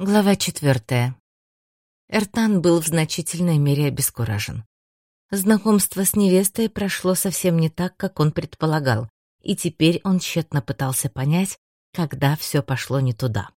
Глава четвертая. Эртан был в значительной мере обескуражен. Знакомство с невестой прошло совсем не так, как он предполагал, и теперь он тщетно пытался понять, когда все пошло не туда.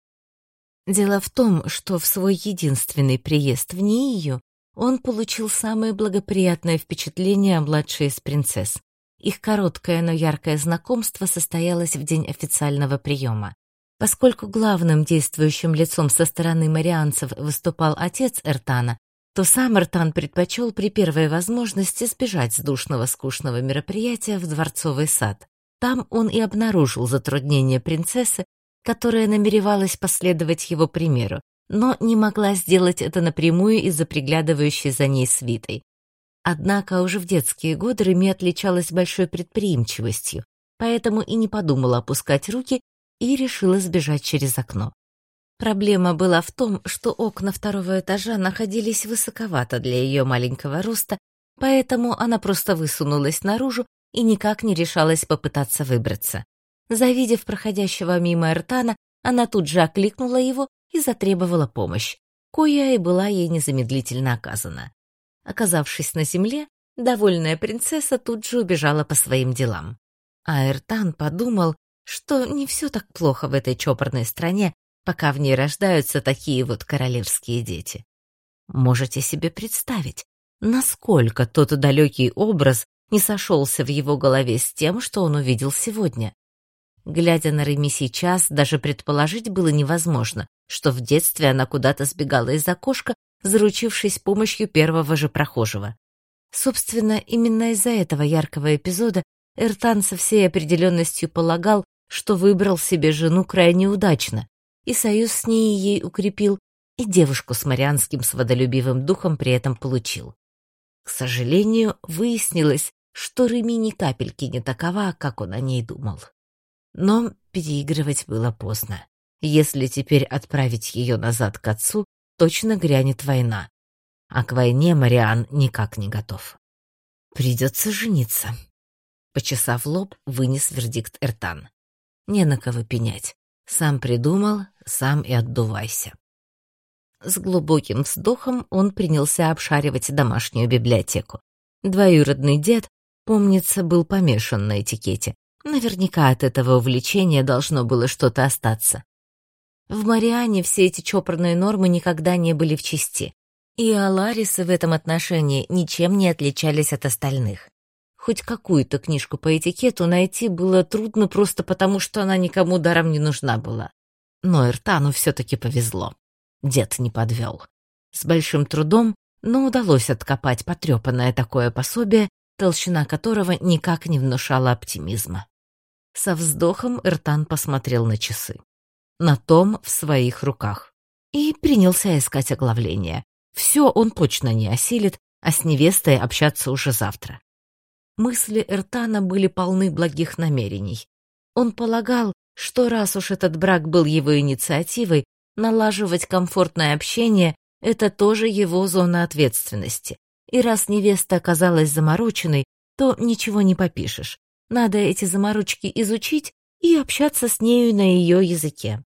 Дело в том, что в свой единственный приезд в Нию он получил самое благоприятное впечатление о младшей из принцесс. Их короткое, но яркое знакомство состоялось в день официального приема. Поскольку главным действующим лицом со стороны марианцев выступал отец Эртана, то сам Эртан предпочел при первой возможности сбежать с душного скучного мероприятия в дворцовый сад. Там он и обнаружил затруднение принцессы, которая намеревалась последовать его примеру, но не могла сделать это напрямую из-за приглядывающей за ней свитой. Однако уже в детские годы Реми отличалась большой предприимчивостью, поэтому и не подумала опускать руки и решила сбежать через окно. Проблема была в том, что окна второго этажа находились высоковато для ее маленького роста, поэтому она просто высунулась наружу и никак не решалась попытаться выбраться. Завидев проходящего мимо Эртана, она тут же окликнула его и затребовала помощь, коя и была ей незамедлительно оказана. Оказавшись на земле, довольная принцесса тут же убежала по своим делам. А Эртан подумал, что не все так плохо в этой чопорной стране, пока в ней рождаются такие вот королевские дети. Можете себе представить, насколько тот далекий образ не сошелся в его голове с тем, что он увидел сегодня. Глядя на Реми сейчас, даже предположить было невозможно, что в детстве она куда-то сбегала из окошка, заручившись помощью первого же прохожего. Собственно, именно из-за этого яркого эпизода Эртан со всей определенностью полагал, что выбрал себе жену крайне удачно, и союз с ней ей укрепил, и девушку с марианским сводолюбивым духом при этом получил. К сожалению, выяснилось, что Реми ни капельки не такова, как он о ней думал. Но переигрывать было поздно. Если теперь отправить ее назад к отцу, точно грянет война. А к войне Мариан никак не готов. Придется жениться. Почесав лоб, вынес вердикт Эртан. Не на кого пенять. Сам придумал, сам и отдувайся. С глубоким вздохом он принялся обшаривать домашнюю библиотеку. Двоюродный дед, помнится, был помешан на этикете. Наверняка от этого увлечения должно было что-то остаться. В Мариане все эти чопорные нормы никогда не были в чести, и Аларисы в этом отношении ничем не отличались от остальных. Хоть какую-то книжку по этикету найти было трудно просто потому, что она никому даром не нужна была. Но Эртану все-таки повезло. Дед не подвел. С большим трудом, но удалось откопать потрепанное такое пособие, толщина которого никак не внушала оптимизма. Со вздохом Эртан посмотрел на часы. На том в своих руках. И принялся искать оглавление. Все он точно не осилит, а с невестой общаться уже завтра. Мысли Эртана были полны благих намерений. Он полагал, что раз уж этот брак был его инициативой, налаживать комфортное общение — это тоже его зона ответственности. И раз невеста оказалась замороченной, то ничего не попишешь. Надо эти заморочки изучить и общаться с нею на ее языке.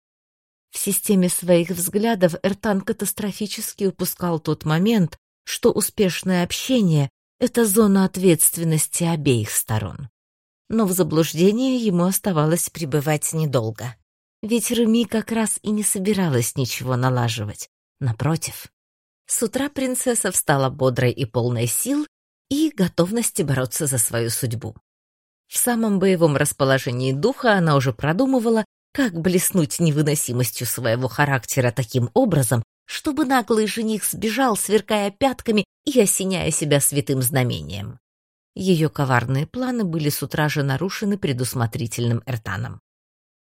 В системе своих взглядов Эртан катастрофически упускал тот момент, что успешное общение это зона ответственности обеих сторон. Но в заблуждении ему оставалось пребывать недолго. Ведь Реми как раз и не собиралась ничего налаживать. Напротив. С утра принцесса встала бодрой и полной сил и готовности бороться за свою судьбу. В самом боевом расположении духа она уже продумывала, как блеснуть невыносимостью своего характера таким образом, чтобы наглый жених сбежал, сверкая пятками и осеняя себя святым знамением. Ее коварные планы были с утра же нарушены предусмотрительным Эртаном.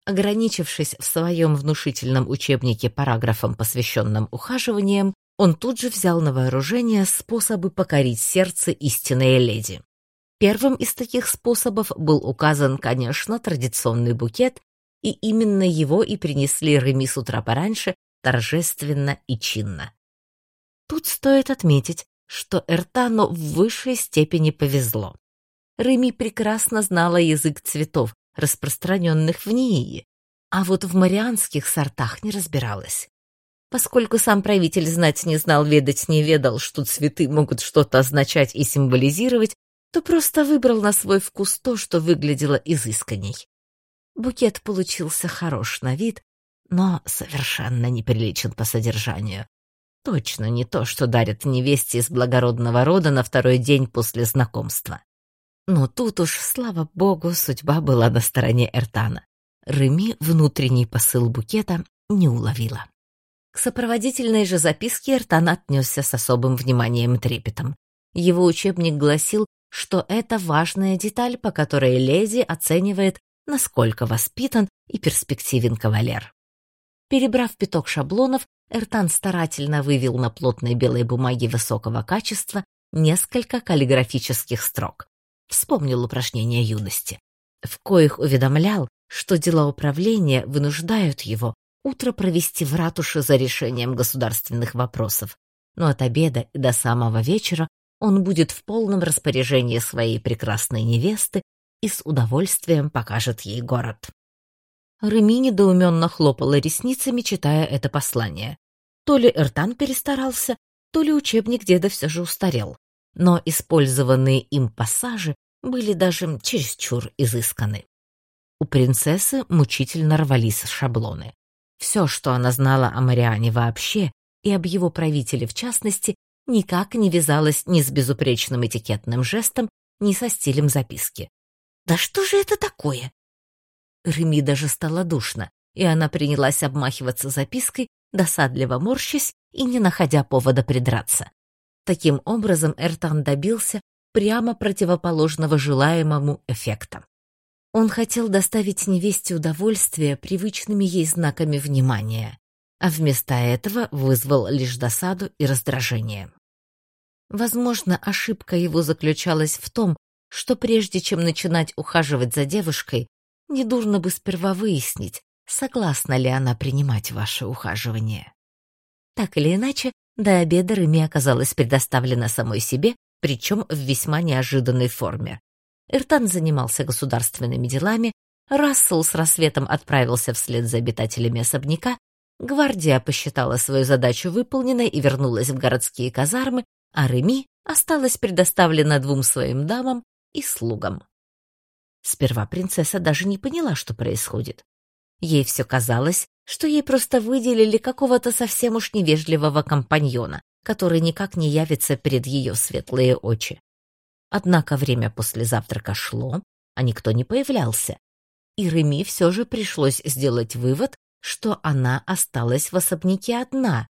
Ограничившись в своем внушительном учебнике параграфом, посвященным ухаживаниям, он тут же взял на вооружение способы покорить сердце истинной леди. Первым из таких способов был указан, конечно, традиционный букет, и именно его и принесли Реми с утра пораньше, торжественно и чинно. Тут стоит отметить, что Эртану в высшей степени повезло. Реми прекрасно знала язык цветов, распространенных в Нии, а вот в марианских сортах не разбиралась. Поскольку сам правитель знать не знал, ведать не ведал, что цветы могут что-то означать и символизировать, то просто выбрал на свой вкус то, что выглядело изысканней. Букет получился хорош на вид, но совершенно неприличен по содержанию. Точно не то, что дарят невесте из благородного рода на второй день после знакомства. Но тут уж, слава богу, судьба была на стороне Эртана. Реми внутренний посыл букета не уловила. К сопроводительной же записке Эртан отнесся с особым вниманием и трепетом. Его учебник гласил, что это важная деталь, по которой леди оценивает, насколько воспитан и перспективен кавалер. Перебрав пяток шаблонов, Эртан старательно вывел на плотной белой бумаге высокого качества несколько каллиграфических строк. Вспомнил упражнения юности, в коих уведомлял, что дела управления вынуждают его утро провести в ратуше за решением государственных вопросов, но от обеда и до самого вечера он будет в полном распоряжении своей прекрасной невесты и с удовольствием покажет ей город. Реми недоуменно хлопала ресницами, читая это послание. То ли Эртан перестарался, то ли учебник деда все же устарел. Но использованные им пассажи были даже чересчур изысканы. У принцессы мучительно рвались шаблоны. Все, что она знала о Мариане вообще и об его правителе в частности, никак не вязалось ни с безупречным этикетным жестом, ни со стилем записки. «Да что же это такое?» Реми даже стало душно, и она принялась обмахиваться запиской, досадливо морщась и не находя повода придраться. Таким образом Эртан добился прямо противоположного желаемому эффекта. Он хотел доставить невесте удовольствие привычными ей знаками внимания, а вместо этого вызвал лишь досаду и раздражение. Возможно, ошибка его заключалась в том, что прежде чем начинать ухаживать за девушкой, недурно бы сперва выяснить, согласна ли она принимать ваше ухаживание. Так или иначе, до обеда Реми оказалась предоставлена самой себе, причем в весьма неожиданной форме. Эртан занимался государственными делами, Рассел с рассветом отправился вслед за обитателями особняка, гвардия посчитала свою задачу выполненной и вернулась в городские казармы, а Реми осталась предоставлена двум своим дамам и слугам. Сперва принцесса даже не поняла, что происходит. Ей все казалось, что ей просто выделили какого-то совсем уж невежливого компаньона, который никак не явится перед ее светлые очи. Однако время после завтрака шло, а никто не появлялся. И Реми все же пришлось сделать вывод, что она осталась в особняке одна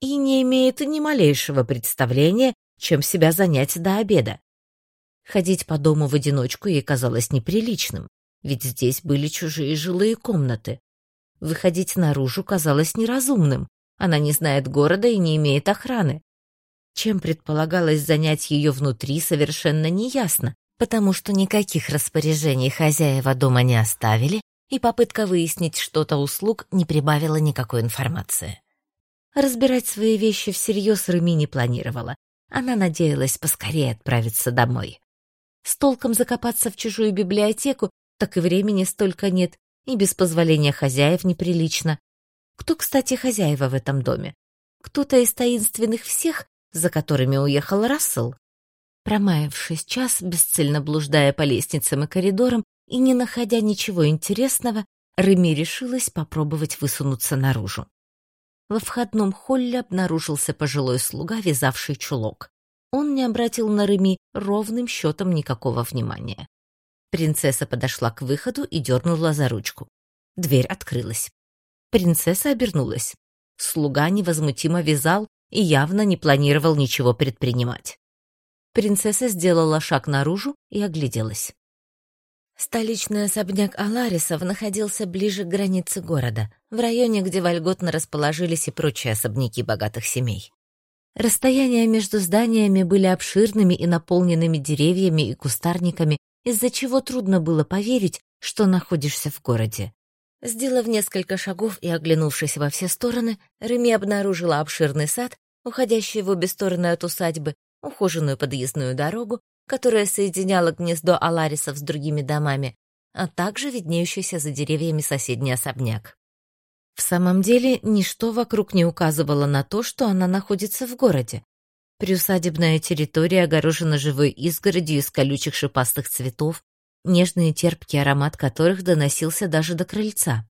и не имеет ни малейшего представления, чем себя занять до обеда. Ходить по дому в одиночку ей казалось неприличным, ведь здесь были чужие жилые комнаты. Выходить наружу казалось неразумным, она не знает города и не имеет охраны. Чем предполагалось занять ее внутри, совершенно неясно, потому что никаких распоряжений хозяева дома не оставили, и попытка выяснить что-то услуг не прибавила никакой информации. Разбирать свои вещи всерьез Реми не планировала. Она надеялась поскорее отправиться домой. С толком закопаться в чужую библиотеку, так и времени столько нет, и без позволения хозяев неприлично. Кто, кстати, хозяева в этом доме? Кто-то из таинственных всех, за которыми уехал Рассел? Промаявшись час, бесцельно блуждая по лестницам и коридорам и не находя ничего интересного, Реми решилась попробовать высунуться наружу. Во входном холле обнаружился пожилой слуга, вязавший чулок он не обратил на Реми ровным счетом никакого внимания. Принцесса подошла к выходу и дернула за ручку. Дверь открылась. Принцесса обернулась. Слуга невозмутимо вязал и явно не планировал ничего предпринимать. Принцесса сделала шаг наружу и огляделась. Столичный особняк Аларисов находился ближе к границе города, в районе, где вольготно расположились и прочие особняки богатых семей. Расстояния между зданиями были обширными и наполненными деревьями и кустарниками, из-за чего трудно было поверить, что находишься в городе. Сделав несколько шагов и оглянувшись во все стороны, Реми обнаружила обширный сад, уходящий в обе стороны от усадьбы, ухоженную подъездную дорогу, которая соединяла гнездо Аларисов с другими домами, а также виднеющийся за деревьями соседний особняк. В самом деле, ничто вокруг не указывало на то, что она находится в городе. Приусадебная территория огорожена живой изгородью из колючих шипастых цветов, нежный и терпкий аромат которых доносился даже до крыльца.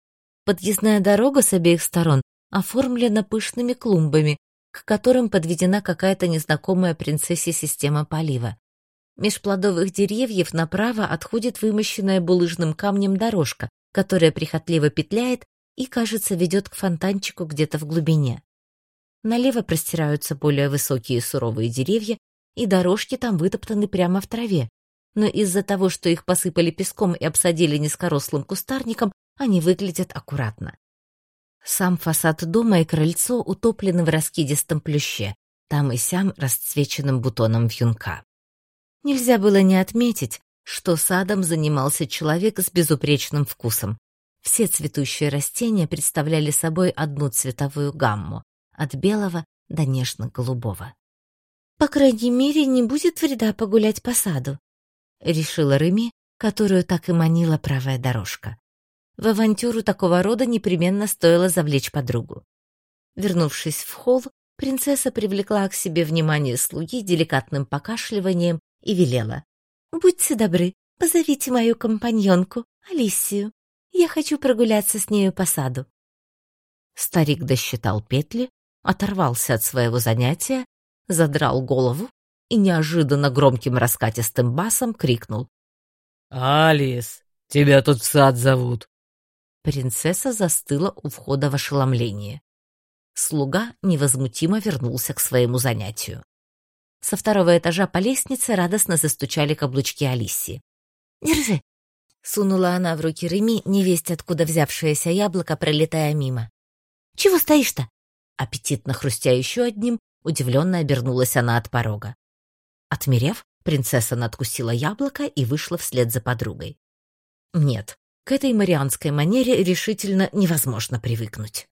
Подъездная дорога с обеих сторон оформлена пышными клумбами, к которым подведена какая-то незнакомая принцессе система полива. Меж плодовых деревьев направо отходит вымощенная булыжным камнем дорожка, которая прихотливо петляет и, кажется, ведет к фонтанчику где-то в глубине. Налево простираются более высокие суровые деревья, и дорожки там вытоптаны прямо в траве. Но из-за того, что их посыпали песком и обсадили низкорослым кустарником, они выглядят аккуратно. Сам фасад дома и крыльцо утоплены в раскидистом плюще, там и сям расцвеченным бутоном вьюнка. Нельзя было не отметить, что садом занимался человек с безупречным вкусом. Все цветущие растения представляли собой одну цветовую гамму, от белого до нежно-голубого. «По крайней мере, не будет вреда погулять по саду», — решила Реми, которую так и манила правая дорожка. В авантюру такого рода непременно стоило завлечь подругу. Вернувшись в холл, принцесса привлекла к себе внимание слуги деликатным покашливанием и велела. «Будьте добры, позовите мою компаньонку, Алисию. Я хочу прогуляться с нею по саду». Старик досчитал петли, оторвался от своего занятия, задрал голову и неожиданно громким раскатистым басом крикнул. «Алис, тебя тут в сад зовут!» Принцесса застыла у входа в ошеломлении. Слуга невозмутимо вернулся к своему занятию. Со второго этажа по лестнице радостно застучали каблучки Алисии. «Держи!» Сунула она в руки Реми, невесть откуда взявшееся яблоко, пролетая мимо. «Чего стоишь-то?» Аппетитно хрустя еще одним, удивленно обернулась она от порога. Отмерев, принцесса надкусила яблоко и вышла вслед за подругой. Нет, к этой марианской манере решительно невозможно привыкнуть.